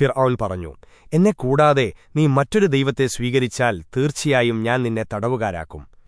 ഫിർ പറഞ്ഞു എന്നെ കൂടാതെ നീ മറ്റൊരു ദൈവത്തെ സ്വീകരിച്ചാൽ തീർച്ചയായും ഞാൻ നിന്നെ തടവുകാരാക്കും.